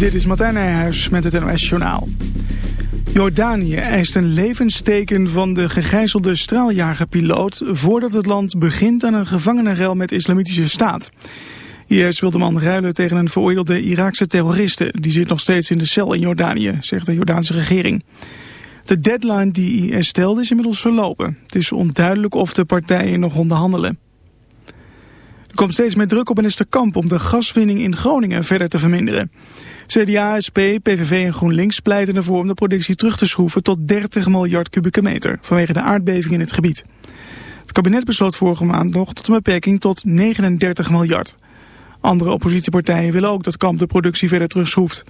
Dit is Martijn Nijhuis met het NOS Journaal. Jordanië eist een levensteken van de gegijzelde straaljagerpiloot... voordat het land begint aan een gevangenenruil met islamitische staat. IS wil de man ruilen tegen een veroordeelde Iraakse terroriste. Die zit nog steeds in de cel in Jordanië, zegt de Jordaanse regering. De deadline die IS stelde is inmiddels verlopen. Het is onduidelijk of de partijen nog onderhandelen. Er komt steeds meer druk op minister Kamp om de gaswinning in Groningen verder te verminderen. CDA, SP, PVV en GroenLinks pleiten ervoor om de productie terug te schroeven tot 30 miljard kubieke meter vanwege de aardbeving in het gebied. Het kabinet besloot vorige maand nog tot een beperking tot 39 miljard. Andere oppositiepartijen willen ook dat Kamp de productie verder terugschroeft.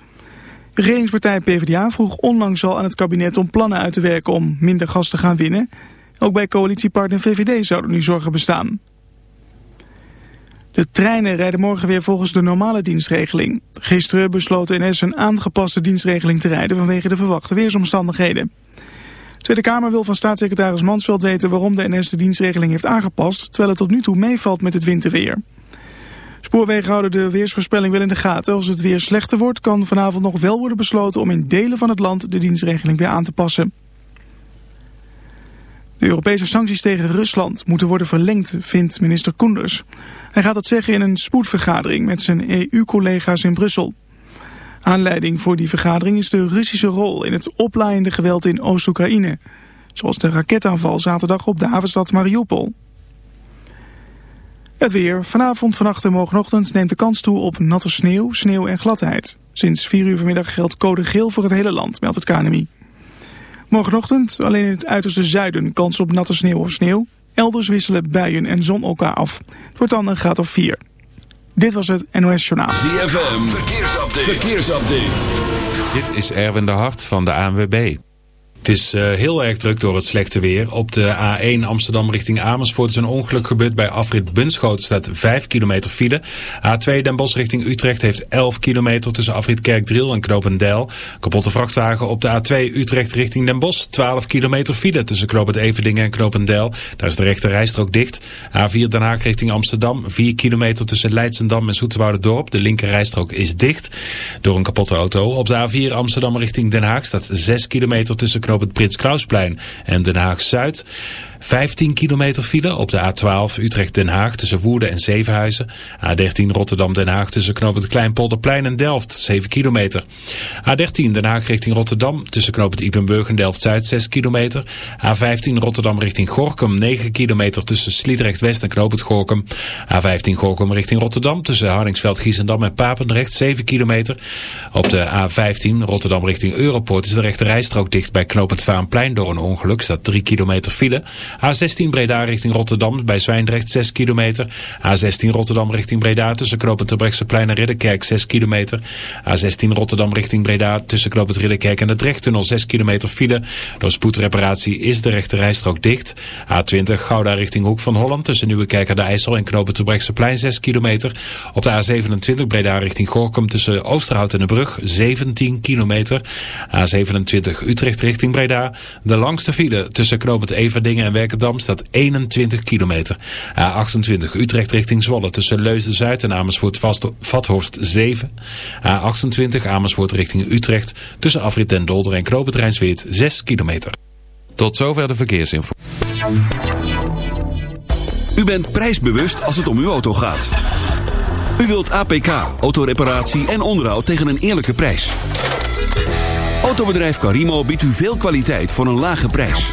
De regeringspartij PvdA vroeg onlangs al aan het kabinet om plannen uit te werken om minder gas te gaan winnen. Ook bij coalitiepartner VVD zouden nu zorgen bestaan. De treinen rijden morgen weer volgens de normale dienstregeling. Gisteren besloot de NS een aangepaste dienstregeling te rijden vanwege de verwachte weersomstandigheden. De Tweede Kamer wil van staatssecretaris Mansveld weten waarom de NS de dienstregeling heeft aangepast, terwijl het tot nu toe meevalt met het winterweer. Spoorwegen houden de weersvoorspelling wel in de gaten. Als het weer slechter wordt, kan vanavond nog wel worden besloten om in delen van het land de dienstregeling weer aan te passen. De Europese sancties tegen Rusland moeten worden verlengd, vindt minister Koenders. Hij gaat dat zeggen in een spoedvergadering met zijn EU-collega's in Brussel. Aanleiding voor die vergadering is de Russische rol in het oplaaiende geweld in Oost-Oekraïne. Zoals de raketaanval zaterdag op de havenstad Mariupol. Het weer. Vanavond, vannacht en morgenochtend neemt de kans toe op natte sneeuw, sneeuw en gladheid. Sinds 4 uur vanmiddag geldt code geel voor het hele land, meldt het KNMI. Morgenochtend alleen in het uiterste zuiden kans op natte sneeuw of sneeuw. Elders wisselen buien en zon elkaar af. Het wordt dan een graad of 4. Dit was het NOS Journaal. ZFM, verkeersupdate. verkeersupdate. Dit is Erwin de Hart van de ANWB. Het is uh, heel erg druk door het slechte weer. Op de A1 Amsterdam richting Amersfoort is een ongeluk gebeurd bij afrit Bunschoten. staat 5 kilometer file. A2 Den Bosch richting Utrecht heeft 11 kilometer tussen afrit Kerkdriel en Knopendijl. Kapotte vrachtwagen op de A2 Utrecht richting Den Bosch. 12 kilometer file tussen Knopend en Knopendijl. Daar is de rechte rijstrook dicht. A4 Den Haag richting Amsterdam. 4 kilometer tussen Leidsendam en Dorp. De linker rijstrook is dicht door een kapotte auto. Op de A4 Amsterdam richting Den Haag staat 6 kilometer tussen op het Prins Klausplein en Den Haag-Zuid. 15 kilometer file op de A12 Utrecht-Den Haag tussen Woerden en Zevenhuizen. A13 Rotterdam-Den Haag tussen knooppunt Kleinpolderplein en Delft, 7 kilometer. A13 Den Haag richting Rotterdam tussen knooppunt Ipenburg en Delft-Zuid, 6 kilometer. A15 Rotterdam richting Gorkum, 9 kilometer tussen Sliedrecht-West en knooppunt Gorkum. A15 Gorkum richting Rotterdam tussen Hardingsveld, Giesendam en Papendrecht, 7 kilometer. Op de A15 Rotterdam richting Europoort is de rechte rijstrook dicht bij knooppunt Vaanplein door een ongeluk, staat 3 kilometer file. A16 Breda richting Rotterdam bij Zwijndrecht 6 kilometer. A16 Rotterdam richting Breda tussen knooppunt Terbrechtseplein en Ridderkerk 6 kilometer. A16 Rotterdam richting Breda tussen knooppunt Ridderkerk en de Drechttunnel 6 kilometer file. Door spoedreparatie is de rechte rijstrook dicht. A20 Gouda richting Hoek van Holland tussen Nieuwekerk aan de IJssel en knooppunt Terbrechtseplein 6 kilometer. Op de A27 Breda richting Gorkum tussen Oosterhout en de Brug 17 kilometer. A27 Utrecht richting Breda. De langste file tussen knooppunt Everdingen en Werkendam staat 21 kilometer. A28 Utrecht richting Zwolle tussen Leusden-Zuid en Amersfoort-Vathorst 7. A28 Amersfoort richting Utrecht tussen Afrit den Dolder en Knoopend Rijnsweert 6 kilometer. Tot zover de verkeersinformatie. U bent prijsbewust als het om uw auto gaat. U wilt APK, autoreparatie en onderhoud tegen een eerlijke prijs. Autobedrijf Carimo biedt u veel kwaliteit voor een lage prijs.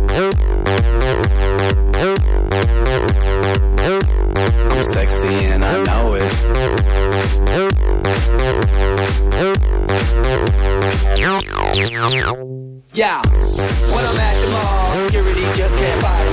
Sexy and I know it. Yeah, when I'm at the mall, security just can't fight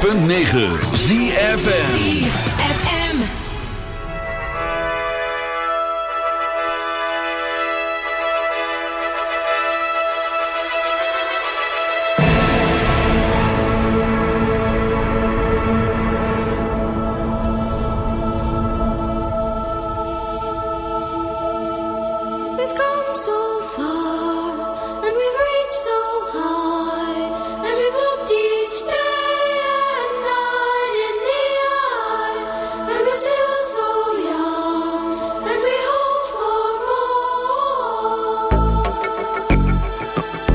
.9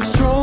I'm strong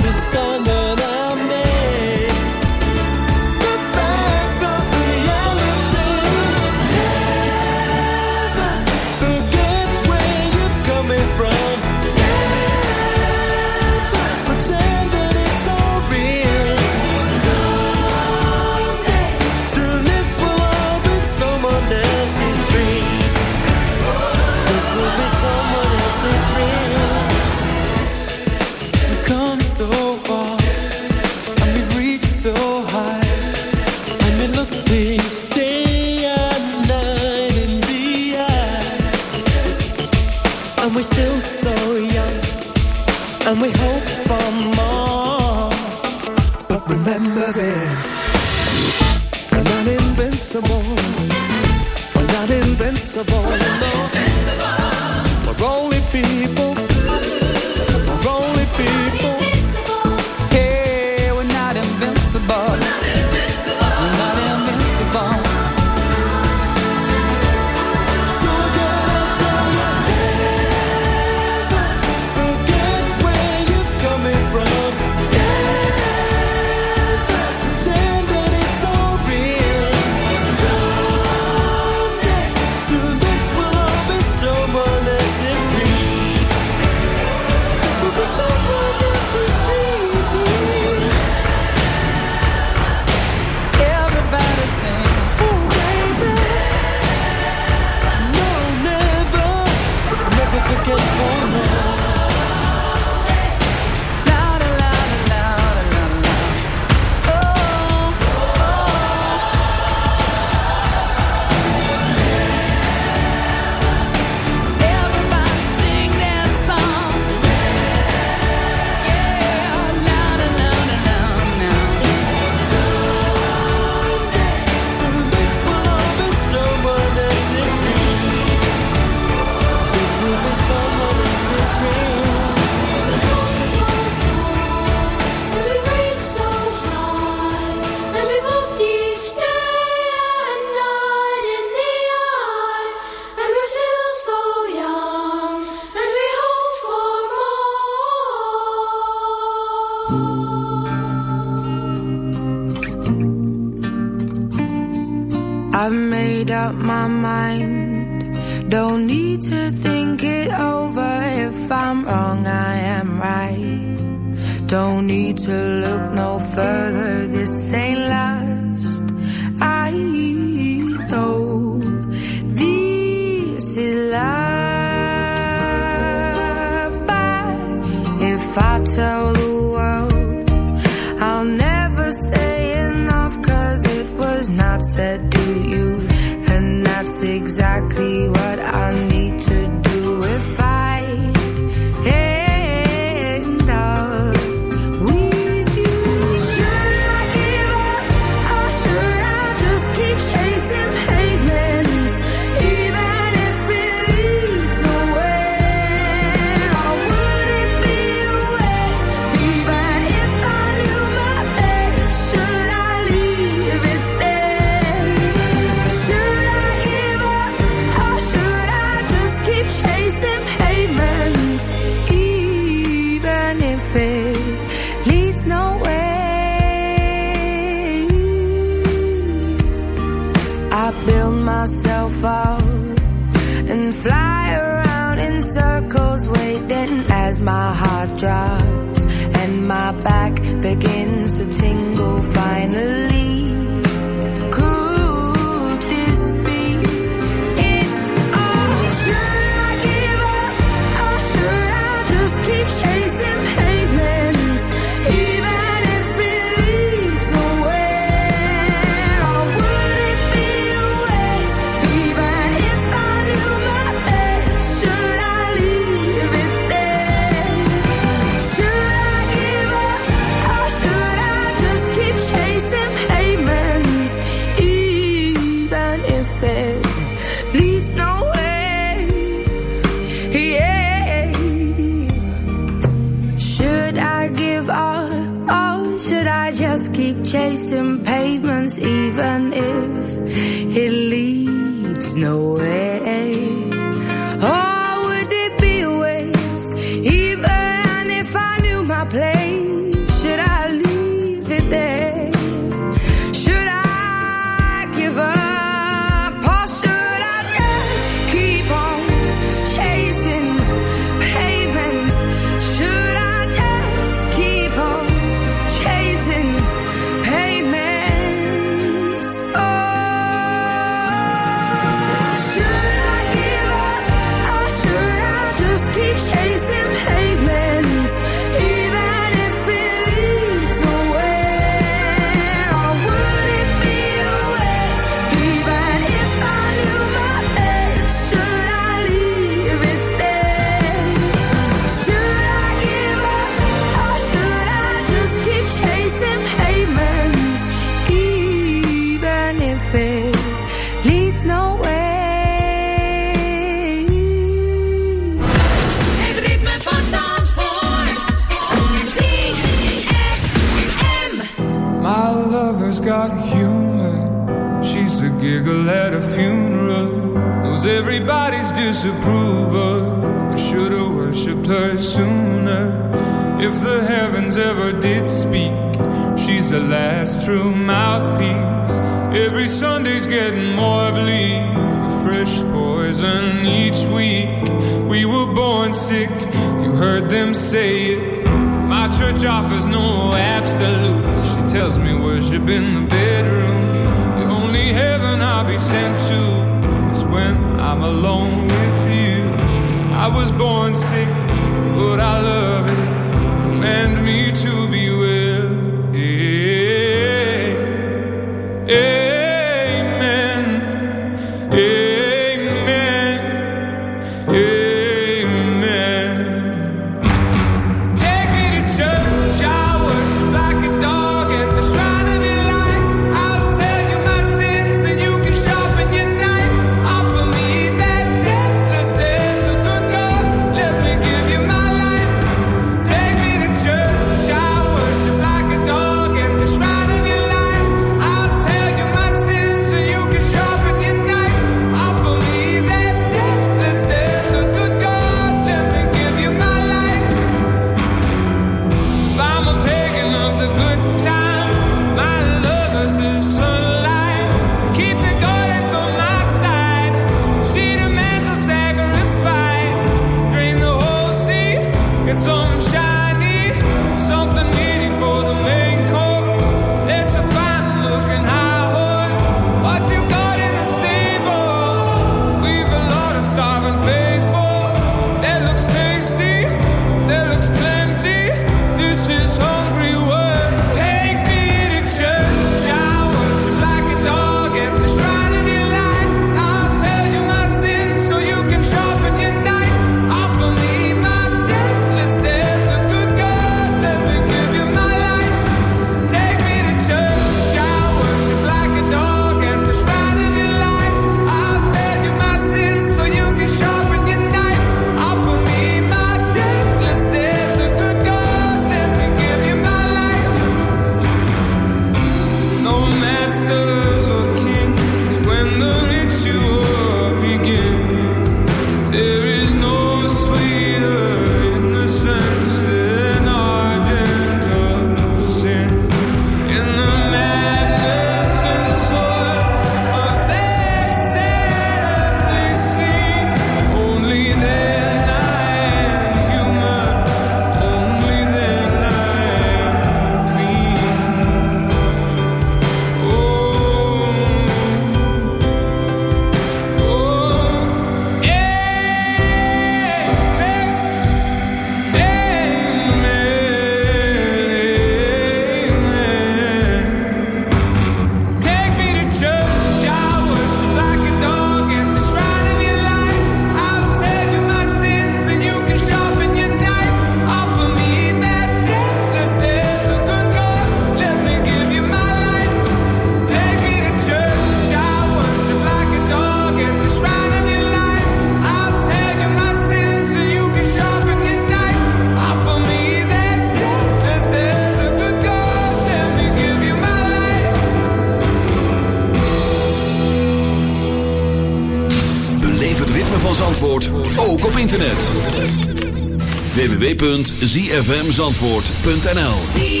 www.zfmzandvoort.nl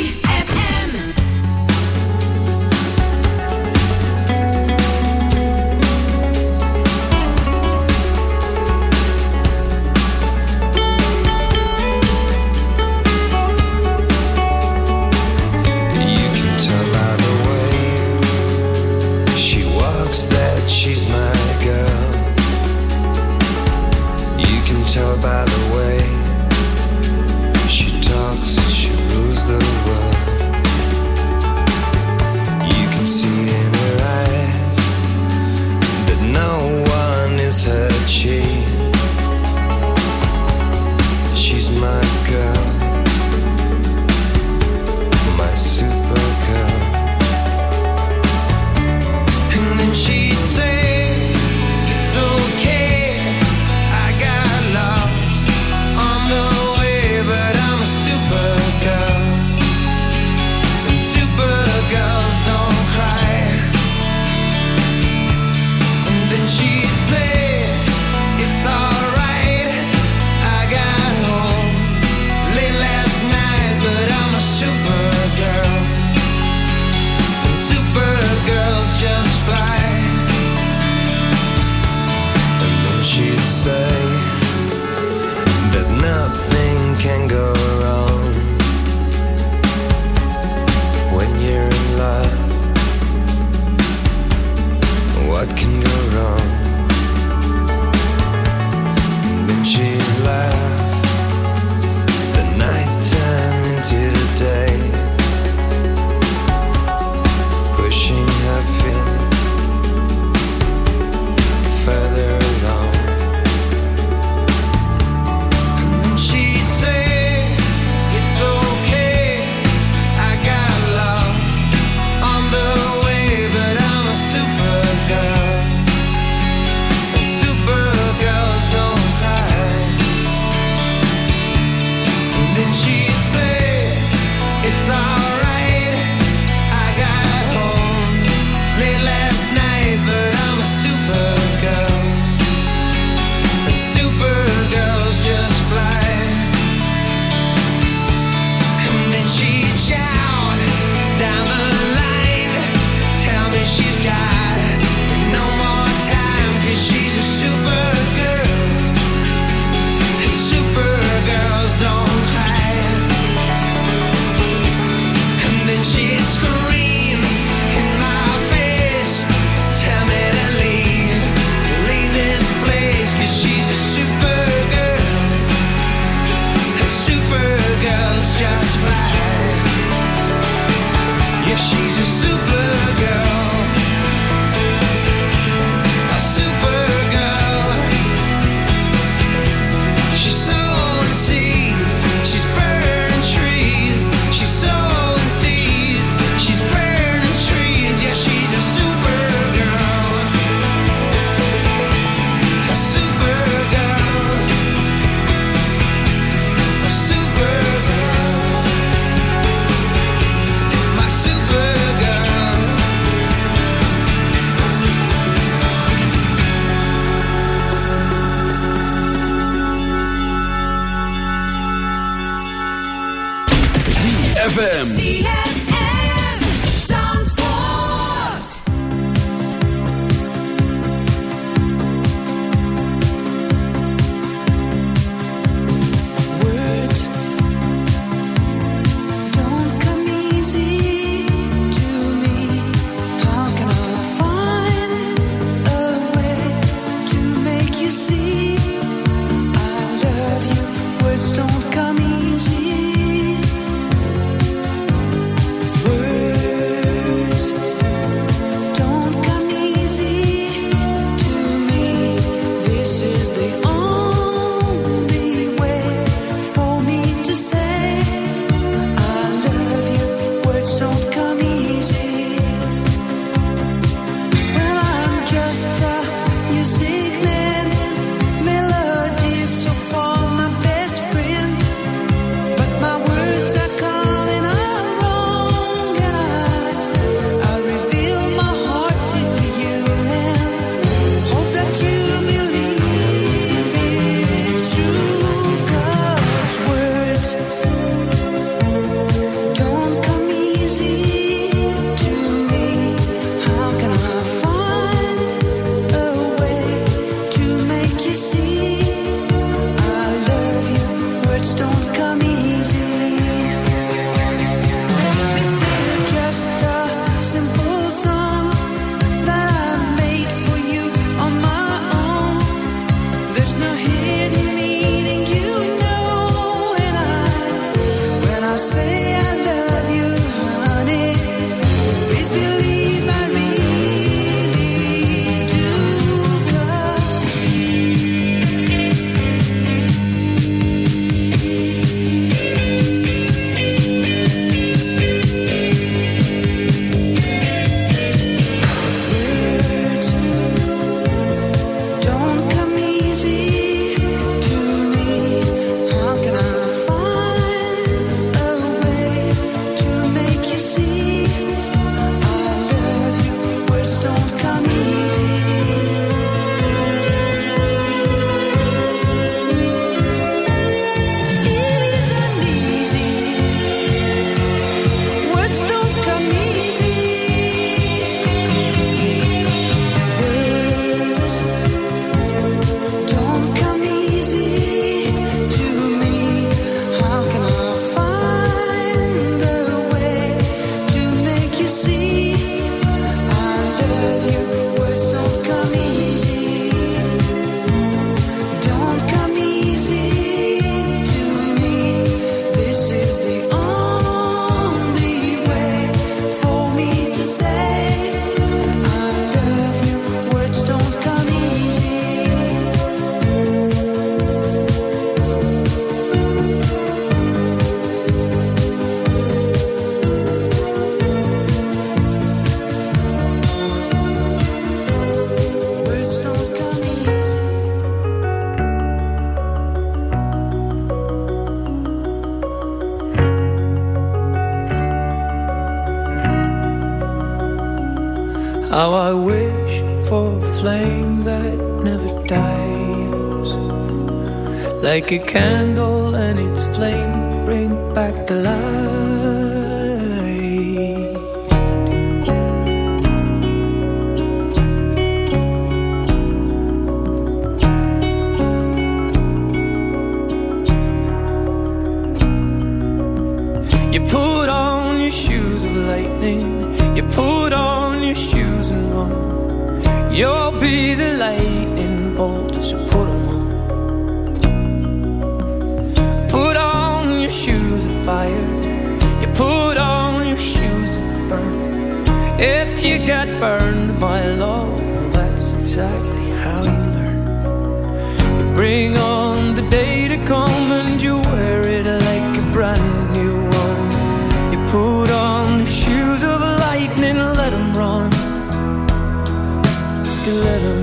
can let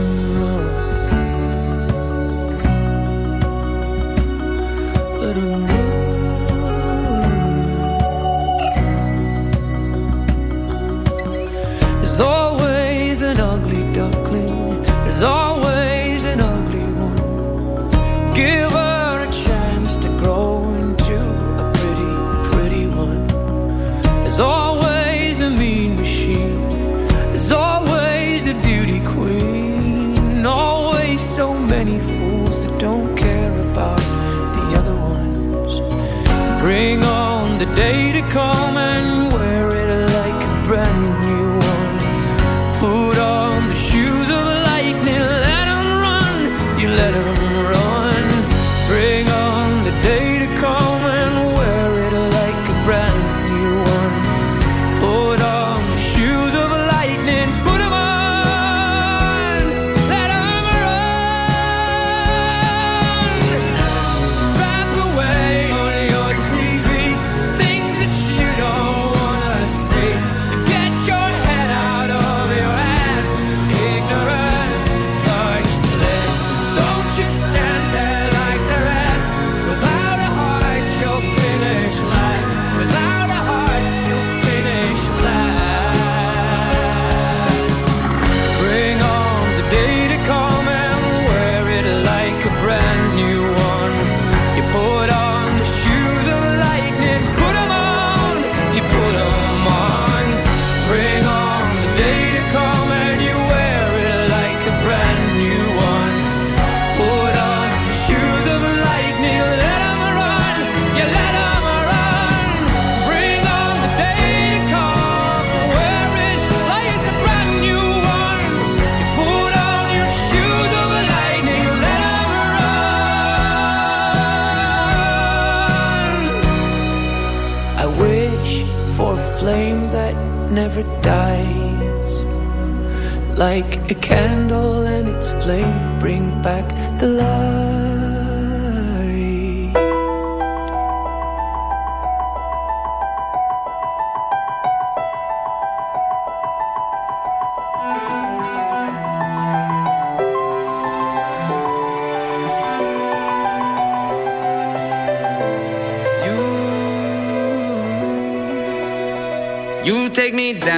A candle and its flame bring back the light. You, you take me down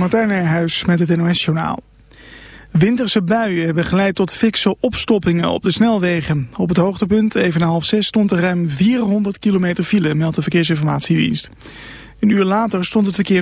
Martijn Nijhuis met het NOS-journaal. Winterse buien hebben geleid tot fikse opstoppingen op de snelwegen. Op het hoogtepunt, even na half zes, stond er ruim 400 kilometer file, meldt de Verkeersinformatiedienst. Een uur later stond het verkeer...